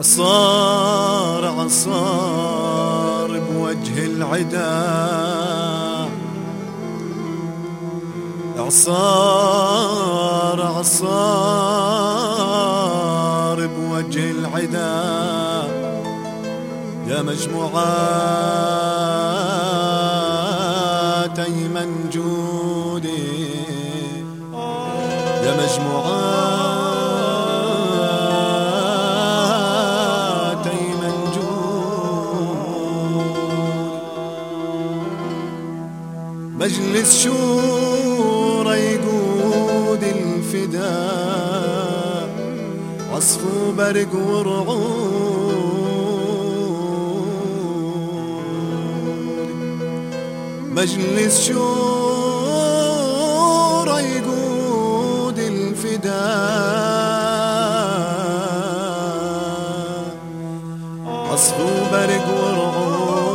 وصار عصار بوجه العدا. عصار عصار بوجه العدا. يا مجموعات أي منجودي يا مجموعات مجلس شورى يقود الفداء عصفو برق ورعود. مجلس شورى يقود الفداء عصفو برق ورعود.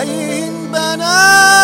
هين بنات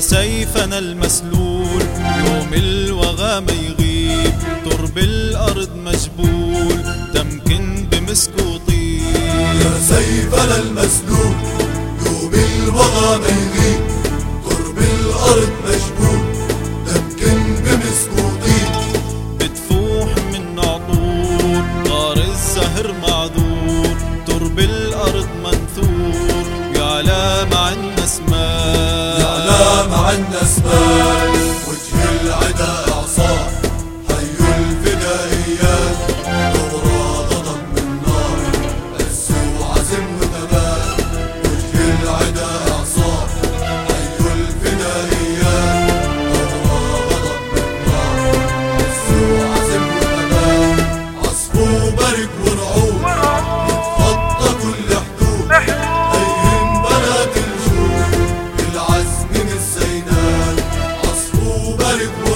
سيفنا المسلول يوم الوغى ما يغيب. ترب الأرض مجبول تمكن بمسك وطيب. يا سيفنا المسلول يوم الوغى ما يغيب. ترب الأرض مجبول. Anders. Hollywood.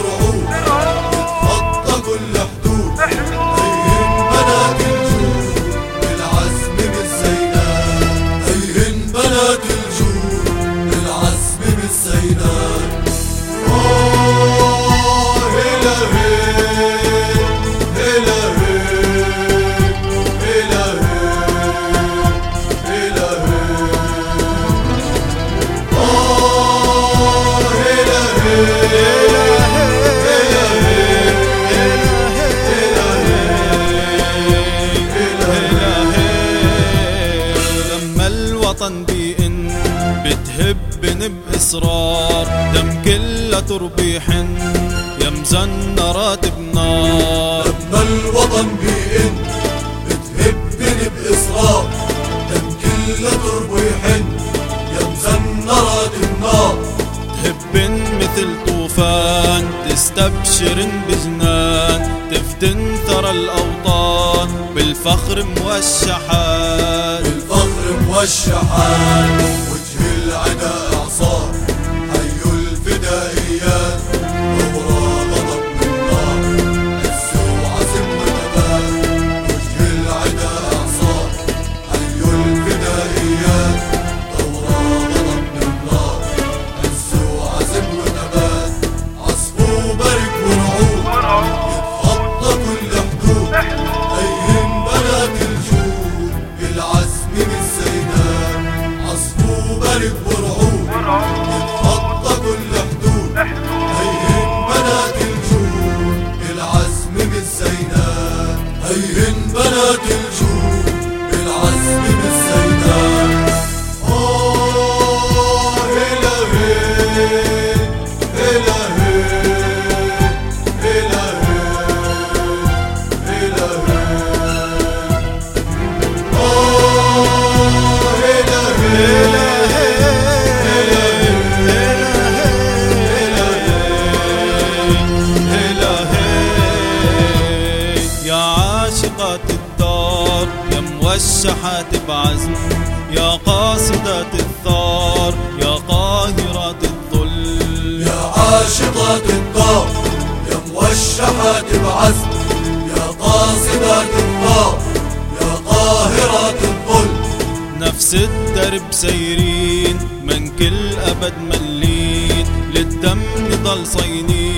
كله تربيح يا مزنرات بنار. لما الوطن بيئن بتهبن بإصرار. دم كله تربيح يا مزنرات النار تهبن مثل طوفان تستبشر بجنان. تفتن ثرى الأوطان بالفخر موشحان بالفخر موشحان وجه العدا it بعزم. يا قاصدات الثار يا قاهرات الظل. يا عاشقات الدار يا موشحات بعزم. يا قاصدات النار يا قاهرات الظل. نفس الدرب سيرين من كل أبد ملين. للدم نضل صينين.